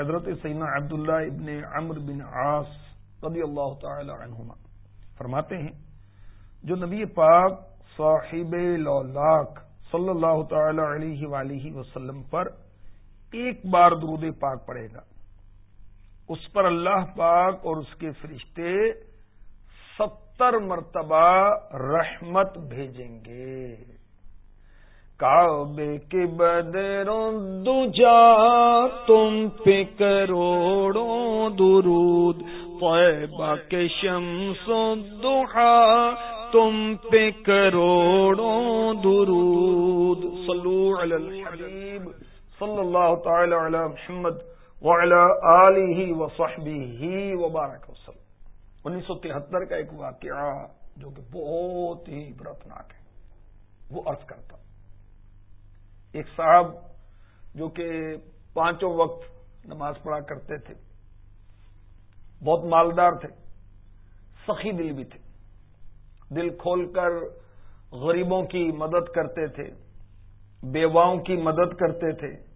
حضرت سیدنا عبداللہ ابن عمر بن عاص رضی اللہ تعالی عنہما فرماتے ہیں، جو نبی پاک صاحب لولاک صلی اللہ تعالی علیہ وآلہ وسلم پر ایک بار درود پاک پڑے گا۔ اس پر اللہ پاک اور اس کے فرشتے ستر مرتبہ رحمت بھیجیں گے۔ کعبے کے بدروں دجا، تم پہ کروڑوں درود، طیبہ کے شمس و دحا تم پہ کروڑوں درود۔ صلو علی الحبیب صلی اللہ تعالی علی محمد وعلی آلہ وصحبہ وبارک وسلم۔ انیس سو تہتر کا ایک واقعہ جو کہ بہت ہی برتناک ہے، وہ عرض کرتا ایک صاحب جو کہ پانچوں وقت نماز پڑھا کرتے تھے، بہت مالدار تھے، سخی دل بھی تھے۔ دل کھول کر غریبوں کی مدد کرتے تھے، بیواؤں کی مدد کرتے تھے۔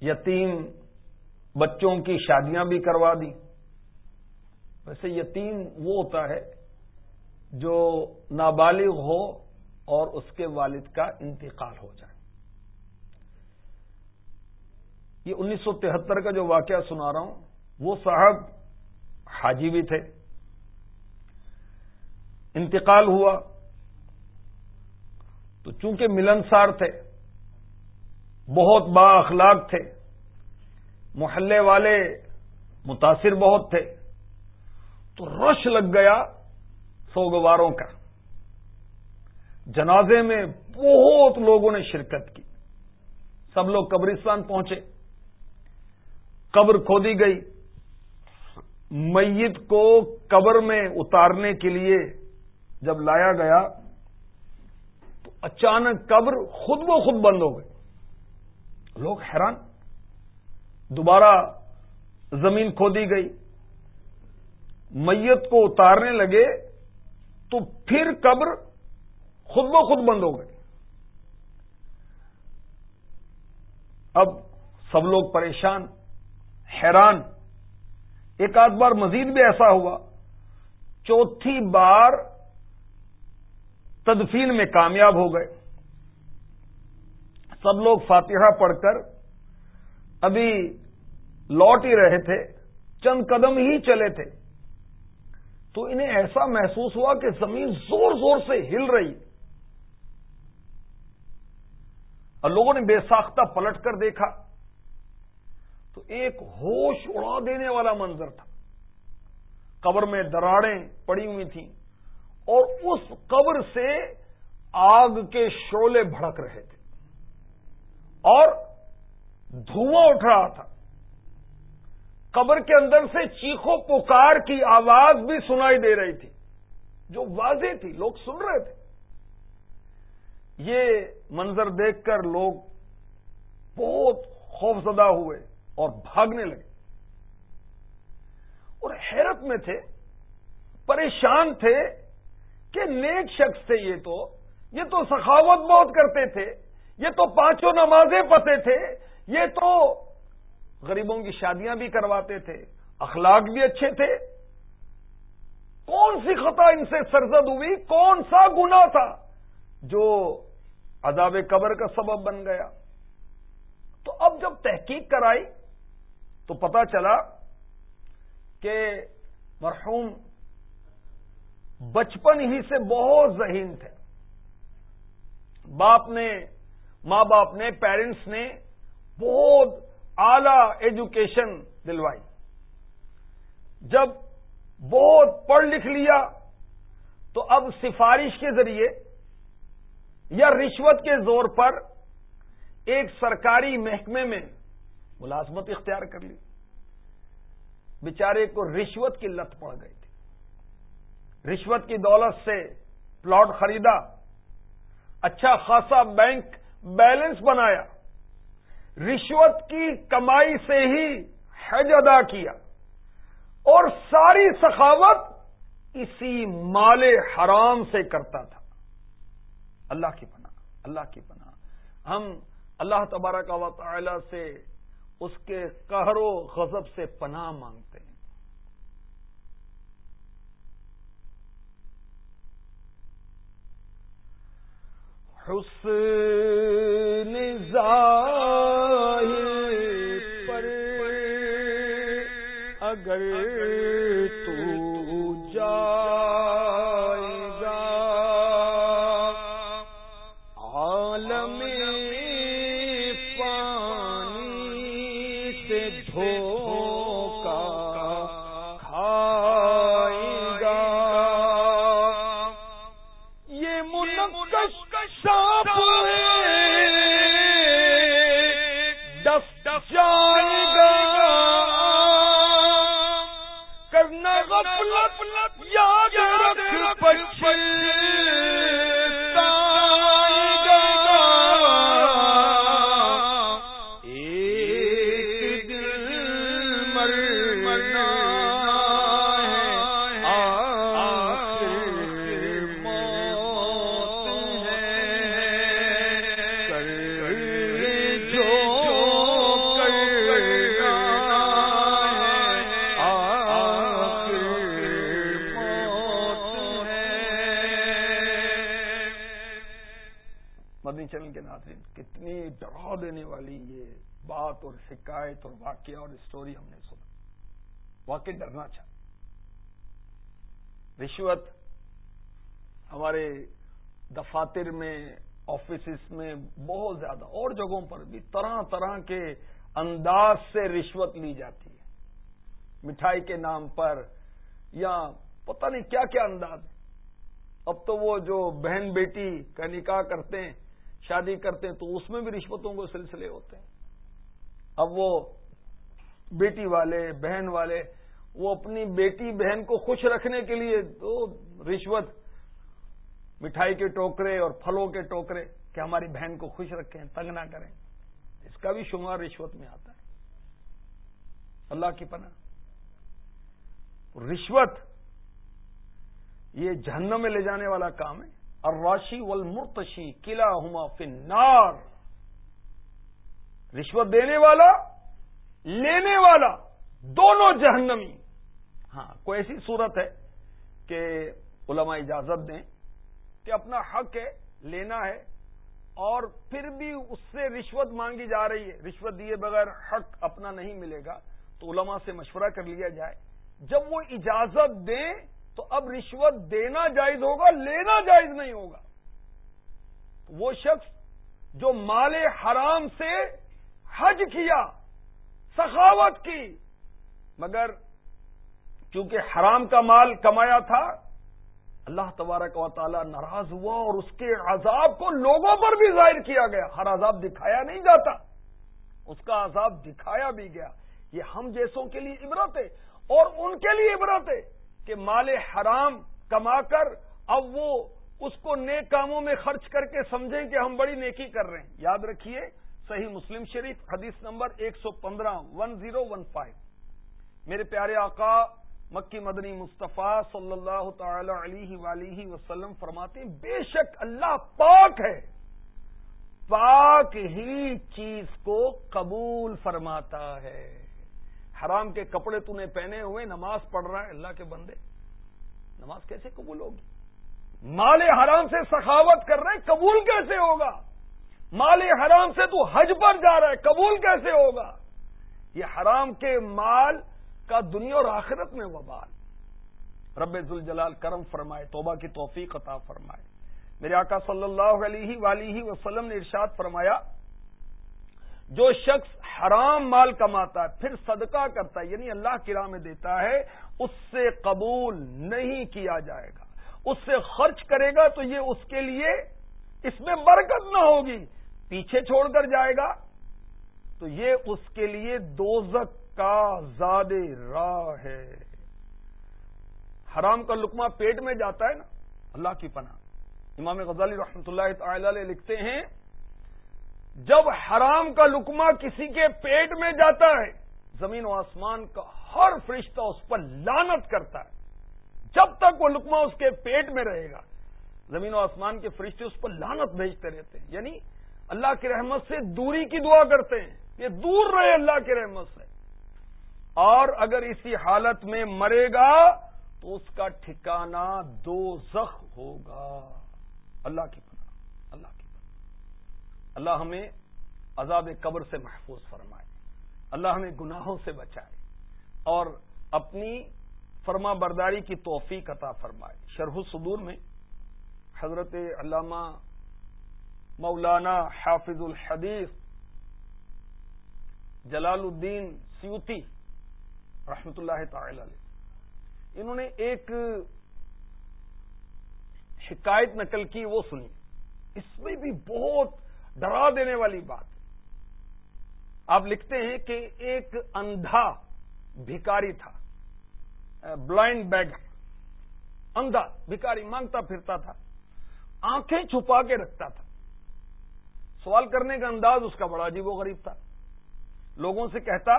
یتیم بچوں کی شادیاں بھی کروا دی۔ ویسے یتیم وہ ہوتا ہے جو نابالغ ہو اور اس کے والد کا انتقال ہو جائے۔ یہ انیس سو تہتر کا جو واقعہ سنا رہا ہوں، وہ صاحب حاجی بھی تھے۔ انتقال ہوا۔ تو چونکہ ملنسار تھے، بہت با اخلاق تھے، محلے والے متاثر بہت تھے، تو رش لگ گیا سوگواروں کا۔ جنازے میں بہت لوگوں نے شرکت کی۔ سب لوگ قبرستان پہنچے۔ قبر کھودی گئی۔ میت کو قبر میں اتارنے کے لیے جب لایا گیا، تو اچانک قبر خود و خود بند ہو گئی۔ لوگ حیران۔ دوبارہ زمین کھودی گئی۔ میت کو اتارنے لگے تو پھر قبر خود و خود بند ہو گئے۔ اب سب لوگ پریشان، حیران۔ ایک آدھ بار مزید بھی ایسا ہوا۔ چوتھی بار تدفین میں کامیاب ہو گئے۔ سب لوگ فاتحہ پڑھ کر ابھی لوٹ ہی رہے تھے، چند قدم ہی چلے تھے۔ تو انہیں ایسا محسوس ہوا کہ زمین زور زور سے ہل رہی۔ اور لوگوں نے بے ساختہ پلٹ کر دیکھا تو ایک ہوش اڑا دینے والا منظر تھا۔ قبر میں دراڑیں پڑی ہوئی تھیں اور اس قبر سے آگ کے شولے بھڑک رہے تھے اور دھواں اٹھ رہا تھا۔ قبر کے اندر سے چیخو پکار کی آواز بھی سنائی دے رہی تھی، جو واضح تھی، لوگ سن رہے تھے۔ یہ منظر دیکھ کر لوگ بہت خوف زدہ ہوئے اور بھاگنے لگے۔ اور حیرت میں تھے، پریشان تھے کہ نیک شخص تھے یہ تو۔ یہ تو سخاوت بہت کرتے تھے، یہ تو پانچوں نمازیں پتے تھے، یہ تو غریبوں کی شادیاں بھی کرواتے تھے، اخلاق بھی اچھے تھے۔ کون سی خطا ان سے سرزد ہوئی؟ کون سا گنا تھا جو عذاب قبر کا سبب بن گیا۔ تو اب جب تحقیق کرائی تو پتا چلا کہ مرحوم بچپن ہی سے بہت ذہین تھے۔ باپ نے، ماں باپ نے، پیرنٹس نے بہت اعلی ایجوکیشن دلوائی۔ جب بہت پڑھ لکھ لیا تو اب سفارش کے ذریعے یا رشوت کے زور پر ایک سرکاری محکمے میں ملازمت اختیار کر لی۔ بیچارے کو رشوت کی لت پڑ گئی تھی۔ رشوت کی دولت سے پلاٹ خریدا اچھا خاصا بینک بیلنس بنایا، رشوت کی کمائی سے ہی حج ادا کیا۔ اور ساری سخاوت اسی مال حرام سے کرتا تھا۔ اللہ کی پناہ، اللہ کی پناہ۔ ہم اللہ تبارک و تعالی سے اس کے قہر و غضب سے پناہ مانگتے ہیں۔ حسن سے دھو چلن کے ناطے کتنی ڈرا دینے والی یہ بات اور شکایت اور واقعہ اور اسٹوری ہم نے سنا۔ واقع ڈرنا چاہ رشوت ہمارے دفاتر میں آفیسز میں بہت زیادہ اور جگہوں پر بھی طرح طرح کے انداز سے رشوت لی جاتی ہے۔ مٹھائی کے نام پر یا پتہ نہیں کیا کیا انداز۔ اب تو وہ جو بہن بیٹی کا نکاح کرتے ہیں شادی کرتے ہیں تو اس میں بھی رشوتوں کے سلسلے ہوتے ہیں۔ اب وہ بیٹی والے، بہن والے، وہ اپنی بیٹی، بہن کو خوش رکھنے کے لیے تو رشوت، مٹھائی کے ٹوکرے اور پھلوں کے ٹوکرے کہ ہماری بہن کو خوش رکھیں، تنگ نہ کریں۔ اس کا بھی شمار رشوت میں آتا ہے۔ اللہ کی پناہ۔ رشوت یہ جہنم میں لے جانے والا کام ہے۔ اور راشی والمرتشی قلعہ ہما فنار رشوت دینے والا، لینے والا، دونوں جہنمی۔ ہاں کوئی ایسی صورت ہے کہ علماء اجازت دیں کہ اپنا حق ہے، لینا ہے، اور پھر بھی اس سے رشوت مانگی جا رہی ہے۔ رشوت دیے بغیر حق اپنا نہیں ملے گا۔ تو علماء سے مشورہ کر لیا جائے۔ جب وہ اجازت دیں تو اب رشوت دینا جائز ہوگا، لینا جائز نہیں ہوگا۔ وہ شخص جو مال حرام سے حج کیا، سخاوت کی، مگر کیونکہ حرام کا مال کمایا تھا، اللہ تبارک و تعالی ناراض ہوا اور اس کے عذاب کو لوگوں پر بھی ظاہر کیا گیا۔ ہر عذاب دکھایا نہیں جاتا۔ اس کا عذاب دکھایا بھی گیا۔ یہ ہم جیسوں کے لیے عبرت ہے اور ان کے لیے عبرت ہے۔ کہ مال حرام کما کر اب وہ اس کو نیک کاموں میں خرچ کر کے سمجھیں کہ ہم بڑی نیکی کر رہے ہیں۔ یاد رکھیے صحیح مسلم شریف حدیث نمبر ایک سو پندرہ، ون زیرو ون فائیو۔ میرے پیارے آقا، مکی مدنی مصطفیٰ صلی اللہ تعالی علیہ ولیہ وسلم فرماتے ہیں، بے شک اللہ پاک ہے۔ پاک ہی چیز کو قبول فرماتا ہے۔ حرام کے کپڑے تو نے پہنے ہوئے، نماز پڑھ رہا ہے، اللہ کے بندے۔ نماز کیسے قبول ہوگی؟ مال حرام سے سخاوت کر رہے، قبول کیسے ہوگا؟ مال حرام سے تو حج پر جا رہا ہے، قبول کیسے ہوگا؟ یہ حرام کے مال کا دنیا اور آخرت میں وبال۔ رب ذوالجلال کرم فرمائے، توبہ کی توفیق عطا فرمائے۔ میرے آقا صلی اللہ علیہ ولی وسلم نے ارشاد فرمایا، جو شخص حرام مال کماتا ہے، پھر صدقہ کرتا ہے یعنی اللہ کی راہ میں دیتا ہے، اس سے قبول نہیں کیا جائے گا۔ اس سے خرچ کرے گا تو یہ اس کے لیے اس میں برکت نہ ہوگی، پیچھے چھوڑ کر جائے گا۔ تو یہ اس کے لیے دوزک کا زاد راہ ہے۔ حرام کا لکما پیٹ میں جاتا ہے نا، اللہ کی پناہ۔ امام غزالی رحمۃ اللہ تعالی علیہ لکھتے ہیں جب حرام کا لکما کسی کے پیٹ میں جاتا ہے، زمین و آسمان کا ہر فرشتہ اس پر لانت کرتا ہے۔ جب تک وہ لکما اس کے پیٹ میں رہے گا، زمین و آسمان کے فرشتے اس پر لانت بھیجتے رہتے ہیں۔ یعنی اللہ کی رحمت سے دوری کی دعا کرتے ہیں۔ یہ دور رہے اللہ کی رحمت سے۔ اور اگر اسی حالت میں مرے گا، تو اس کا ٹھکانہ دو زخ ہوگا۔ اللہ کی پناہ، اللہ کی اللہ ہمیں عذاب قبر سے محفوظ فرمائے۔ اللہ ہمیں گناہوں سے بچائے اور اپنی فرما برداری کی توفیق عطا فرمائے۔ شرح صدور میں حضرت علامہ مولانا حافظ الحدیث جلال الدین سیوتی رحمت اللہ تعالی علیہ۔ انہوں نے ایک شکایت نقل کی، وہ سنی۔ اس میں بھی بہت ڈرا دینے والی بات۔ آپ لکھتے ہیں کہ ایک اندھا بھکاری تھا، بلائنڈ بیگ، اندھا بھکاری مانگتا پھرتا تھا، آنکھیں چھپا کے رکھتا تھا۔ سوال کرنے کا انداز اس کا بڑا عجیب و غریب تھا۔ لوگوں سے کہتا،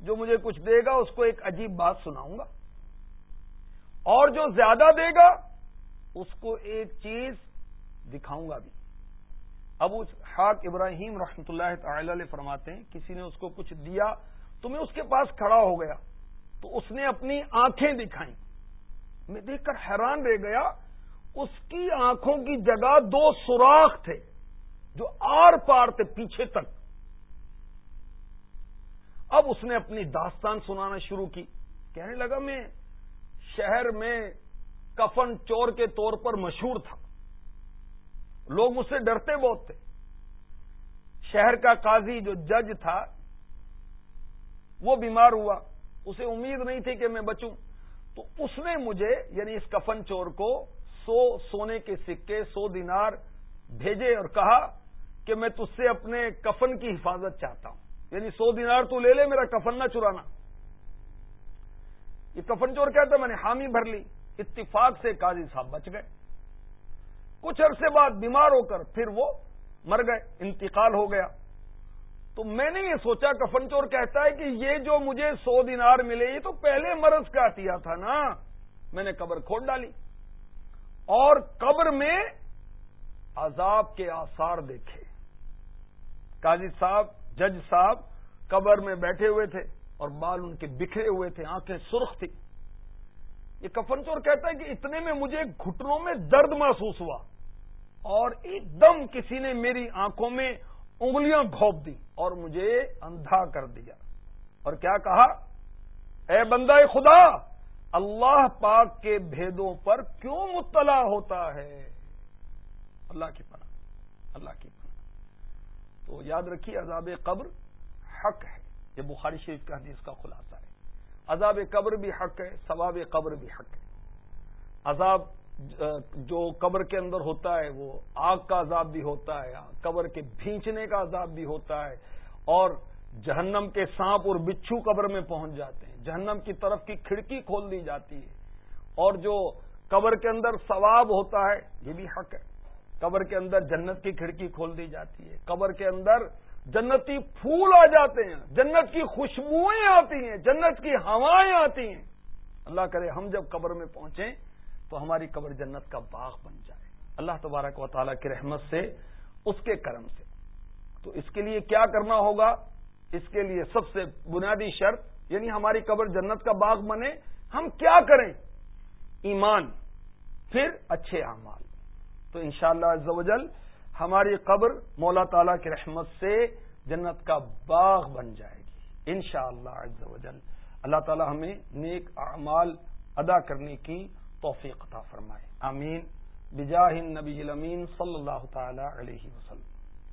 جو مجھے کچھ دے گا اس کو ایک عجیب بات سناؤں گا۔ اور جو زیادہ دے گا، اس کو ایک چیز دکھاؤں گا بھی۔ ابو حاق ابراہیم رحمت اللہ تعالی علیہ فرماتے ہیں، کسی نے اس کو کچھ دیا تو میں اس کے پاس کھڑا ہو گیا، تو اس نے اپنی آنکھیں دکھائیں۔ میں دیکھ کر حیران رہ گیا، اس کی آنکھوں کی جگہ دو سوراخ تھے جو آر پار تھے پیچھے تک۔ اب اس نے اپنی داستان سنانا شروع کی۔ کہنے لگا، میں شہر میں کفن چور کے طور پر مشہور تھا۔ لوگ مجھ سے ڈرتے بہت تھے۔ شہر کا قاضی جو جج تھا، وہ بیمار ہوا۔ اسے امید نہیں تھی کہ میں بچوں۔ تو اس نے مجھے یعنی اس کفن چور کو سو سونے کے سکے، سو دینار بھیجے اور کہا کہ میں تج سے اپنے کفن کی حفاظت چاہتا ہوں۔ یعنی سو دینار تو لے لے، میرا کفن نہ چرانا۔ یہ کفن چور کہتا میں نے حامی بھر لی۔ اتفاق سے قاضی صاحب بچ گئے۔ کچھ عرصے بعد بیمار ہو کر پھر وہ مر گئے، انتقال ہو گیا۔ تو میں نے یہ سوچا، کفن چور کہتا ہے کہ یہ جو مجھے سو دینار ملے، یہ تو پہلے مرض کا عطیہ تھا نا۔ میں نے قبر کھود ڈالی۔ اور قبر میں عذاب کے آثار دیکھے۔ قاضی صاحب، جج صاحب قبر میں بیٹھے ہوئے تھے اور بال ان کے بکھرے ہوئے تھے، آنکھیں سرخ تھی یہ کفن چور کہتا ہے کہ اتنے میں مجھے گھٹنوں میں درد محسوس ہوا۔ اور ایک دم کسی نے میری آنکھوں میں انگلیاں گھونپ دی اور مجھے اندھا کر دیا۔ اور کیا کہا؟ اے بندہ خدا، اللہ پاک کے بھیدوں پر کیوں مطلع ہوتا ہے؟ اللہ کی پناہ، اللہ کی پناہ۔ تو یاد رکھیے، عذاب قبر حق ہے۔ یہ بخاری شریف کا حدیث کا خلاصہ ہے۔ عذاب قبر بھی حق ہے، ثواب قبر بھی حق ہے۔ عذاب جو قبر کے اندر ہوتا ہے، وہ آگ کا عذاب بھی ہوتا ہے قبر کے بھینچنے کا عذاب بھی ہوتا ہے، اور جہنم کے سانپ اور بچھو قبر میں پہنچ جاتے ہیں۔ جہنم کی طرف کی کھڑکی کھول دی جاتی ہے۔ اور جو قبر کے اندر ثواب ہوتا ہے، یہ بھی حق ہے۔ قبر کے اندر جنت کی کھڑکی کھول دی جاتی ہے۔ قبر کے اندر جنتی پھول آ جاتے ہیں۔ جنت کی خوشبوئیں آتی ہیں، جنت کی ہوائیں آتی ہیں۔ اللہ کرے ہم جب قبر میں پہنچیں تو ہماری قبر جنت کا باغ بن جائے۔ اللہ تبارک و تعالیٰ کی رحمت سے، اس کے کرم سے۔ تو اس کے لیے کیا کرنا ہوگا؟ اس کے لیے سب سے بنیادی شرط یعنی ہماری قبر جنت کا باغ بنے، ہم کیا کریں؟ ایمان، پھر اچھے اعمال۔ تو انشاءاللہ شاء اللہ ہماری قبر مولا تعالی کی رحمت سے جنت کا باغ بن جائے گی۔ ان شاء اللہ اللہ تعالی ہمیں نیک اعمال ادا کرنے کی توفیق عطا فرمائے۔ آمین۔ بجاہ نبی الامین صلی اللہ تعالی علیہ وسلم۔